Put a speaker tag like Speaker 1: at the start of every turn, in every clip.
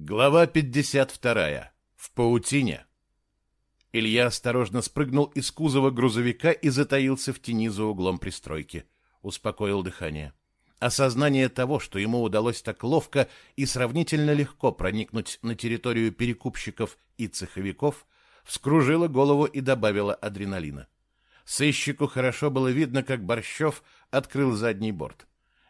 Speaker 1: Глава 52. В паутине. Илья осторожно спрыгнул из кузова грузовика и затаился в тени за углом пристройки. Успокоил дыхание. Осознание того, что ему удалось так ловко и сравнительно легко проникнуть на территорию перекупщиков и цеховиков, вскружило голову и добавило адреналина. Сыщику хорошо было видно, как Борщев открыл задний борт.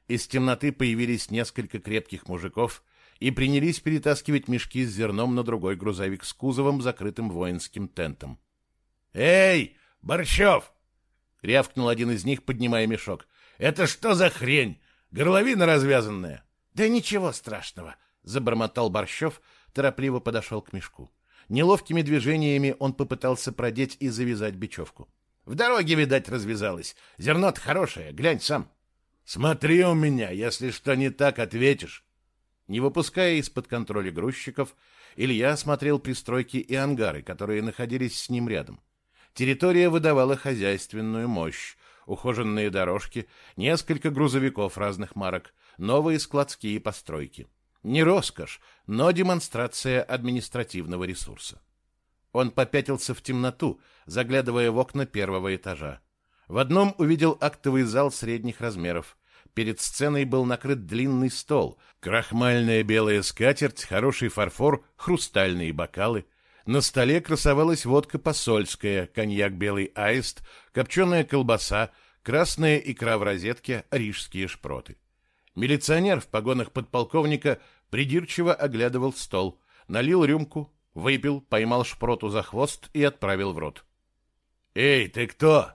Speaker 1: Из темноты появились несколько крепких мужиков и принялись перетаскивать мешки с зерном на другой грузовик с кузовом, закрытым воинским тентом.
Speaker 2: «Эй, Борщев!» — рявкнул один из них, поднимая мешок. «Это что за хрень? Горловина развязанная?»
Speaker 1: «Да ничего страшного!» — забормотал Борщев, торопливо подошел к мешку. Неловкими движениями он попытался продеть и завязать бечевку.
Speaker 2: «В дороге, видать, развязалась. Зерно-то хорошее, глянь сам». «Смотри у меня, если что не так, ответишь».
Speaker 1: Не выпуская из-под контроля грузчиков, Илья осмотрел пристройки и ангары, которые находились с ним рядом. Территория выдавала хозяйственную мощь, ухоженные дорожки, несколько грузовиков разных марок, новые складские постройки. Не роскошь, но демонстрация административного ресурса. Он попятился в темноту, заглядывая в окна первого этажа. В одном увидел актовый зал средних размеров. Перед сценой был накрыт длинный стол, крахмальная белая скатерть, хороший фарфор, хрустальные бокалы. На столе красовалась водка посольская, коньяк белый аист, копченая колбаса, красная икра в розетке, рижские шпроты. Милиционер в погонах подполковника придирчиво оглядывал стол, налил рюмку, выпил, поймал шпроту за хвост и отправил в рот.
Speaker 2: «Эй, ты кто?»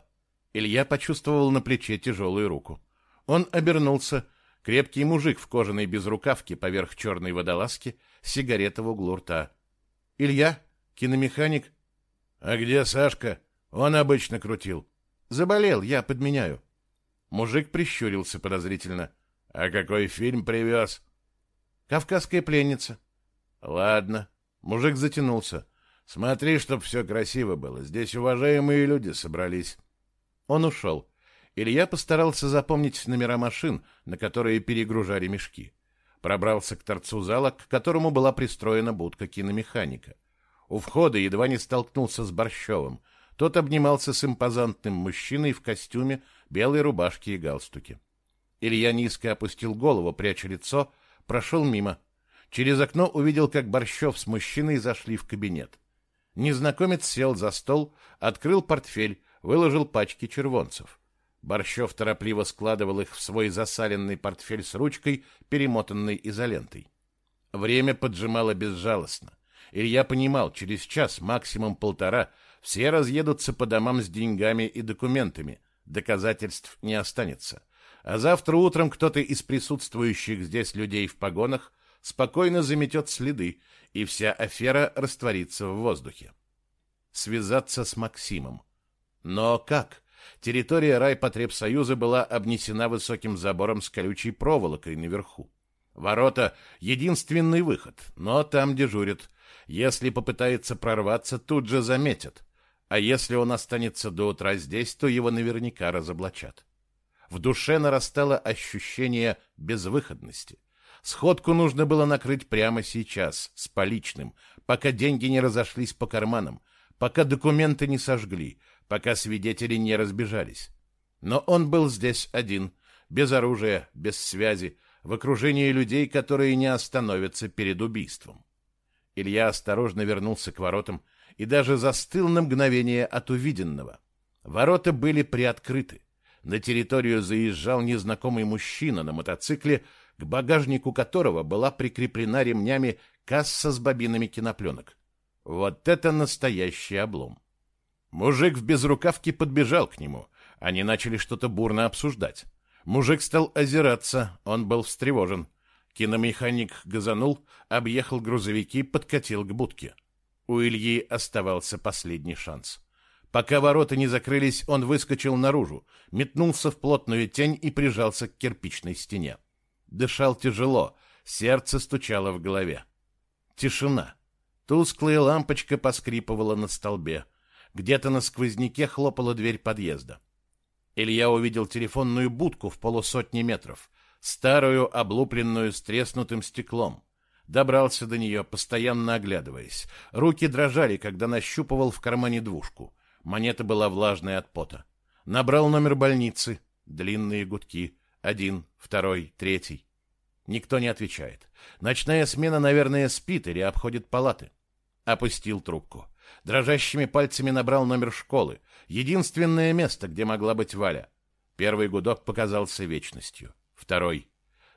Speaker 1: Илья почувствовал на плече тяжелую руку. Он обернулся. Крепкий мужик в кожаной безрукавке поверх черной водолазки, сигарета в углу рта. «Илья? Киномеханик?»
Speaker 2: «А где Сашка? Он обычно крутил».
Speaker 1: «Заболел, я подменяю». Мужик прищурился подозрительно.
Speaker 2: «А какой фильм привез?»
Speaker 1: «Кавказская пленница».
Speaker 2: «Ладно». Мужик затянулся. «Смотри, чтоб все красиво было. Здесь уважаемые люди собрались».
Speaker 1: Он ушел. Илья постарался запомнить номера машин, на которые перегружали мешки. Пробрался к торцу зала, к которому была пристроена будка киномеханика. У входа едва не столкнулся с Борщевым. Тот обнимался с импозантным мужчиной в костюме, белой рубашке и галстуке. Илья низко опустил голову, пряча лицо, прошел мимо. Через окно увидел, как Борщев с мужчиной зашли в кабинет. Незнакомец сел за стол, открыл портфель, выложил пачки червонцев. Борщев торопливо складывал их в свой засаленный портфель с ручкой, перемотанной изолентой. Время поджимало безжалостно. Илья понимал, через час, максимум полтора, все разъедутся по домам с деньгами и документами, доказательств не останется. А завтра утром кто-то из присутствующих здесь людей в погонах спокойно заметет следы, и вся афера растворится в воздухе. Связаться с Максимом. Но как? Территория райпотребсоюза была обнесена высоким забором с колючей проволокой наверху. Ворота — единственный выход, но там дежурят. Если попытается прорваться, тут же заметят. А если он останется до утра здесь, то его наверняка разоблачат. В душе нарастало ощущение безвыходности. Сходку нужно было накрыть прямо сейчас, с поличным, пока деньги не разошлись по карманам, пока документы не сожгли — пока свидетели не разбежались. Но он был здесь один, без оружия, без связи, в окружении людей, которые не остановятся перед убийством. Илья осторожно вернулся к воротам и даже застыл на мгновение от увиденного. Ворота были приоткрыты. На территорию заезжал незнакомый мужчина на мотоцикле, к багажнику которого была прикреплена ремнями касса с бобинами кинопленок. Вот это настоящий облом. Мужик в безрукавке подбежал к нему. Они начали что-то бурно обсуждать. Мужик стал озираться, он был встревожен. Киномеханик газанул, объехал грузовики, подкатил к будке. У Ильи оставался последний шанс. Пока ворота не закрылись, он выскочил наружу, метнулся в плотную тень и прижался к кирпичной стене. Дышал тяжело, сердце стучало в голове. Тишина. Тусклая лампочка поскрипывала на столбе. Где-то на сквозняке хлопала дверь подъезда. Илья увидел телефонную будку в полусотни метров, старую, облупленную с треснутым стеклом. Добрался до нее, постоянно оглядываясь. Руки дрожали, когда нащупывал в кармане двушку. Монета была влажная от пота. Набрал номер больницы. Длинные гудки. Один, второй, третий. Никто не отвечает. Ночная смена, наверное, спит или обходит палаты. Опустил трубку. Дрожащими пальцами набрал номер школы. Единственное место, где могла быть Валя. Первый гудок показался вечностью. Второй.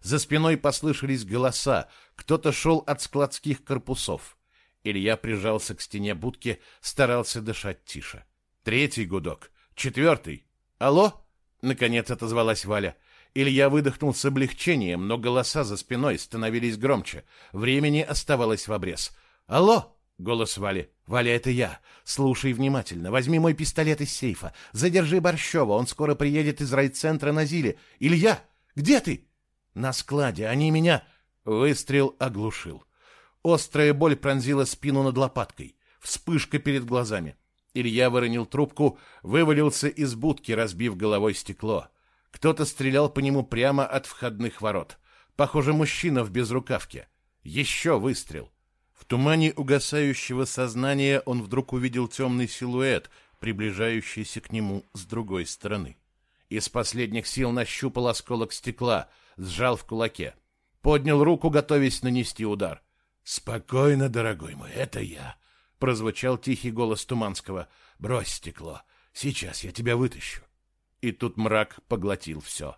Speaker 1: За спиной послышались голоса. Кто-то шел от складских корпусов. Илья прижался к стене будки, старался дышать тише. Третий гудок. Четвертый. «Алло?» — наконец отозвалась Валя. Илья выдохнул с облегчением, но голоса за спиной становились громче. Времени оставалось в обрез. «Алло!» — голос Вали. «Валя, это я. Слушай внимательно. Возьми мой пистолет из сейфа. Задержи Борщева. Он скоро приедет из райцентра на Зиле. Илья, где ты?» «На складе. Они меня...» Выстрел оглушил. Острая боль пронзила спину над лопаткой. Вспышка перед глазами. Илья выронил трубку, вывалился из будки, разбив головой стекло. Кто-то стрелял по нему прямо от входных ворот. Похоже, мужчина в безрукавке. Еще выстрел. В тумане угасающего сознания он вдруг увидел темный силуэт, приближающийся к нему с другой стороны. Из последних сил нащупал осколок стекла, сжал в кулаке. Поднял руку, готовясь нанести удар. «Спокойно, дорогой мой, это я», — прозвучал тихий голос Туманского. «Брось стекло, сейчас я тебя вытащу» и тут мрак поглотил все.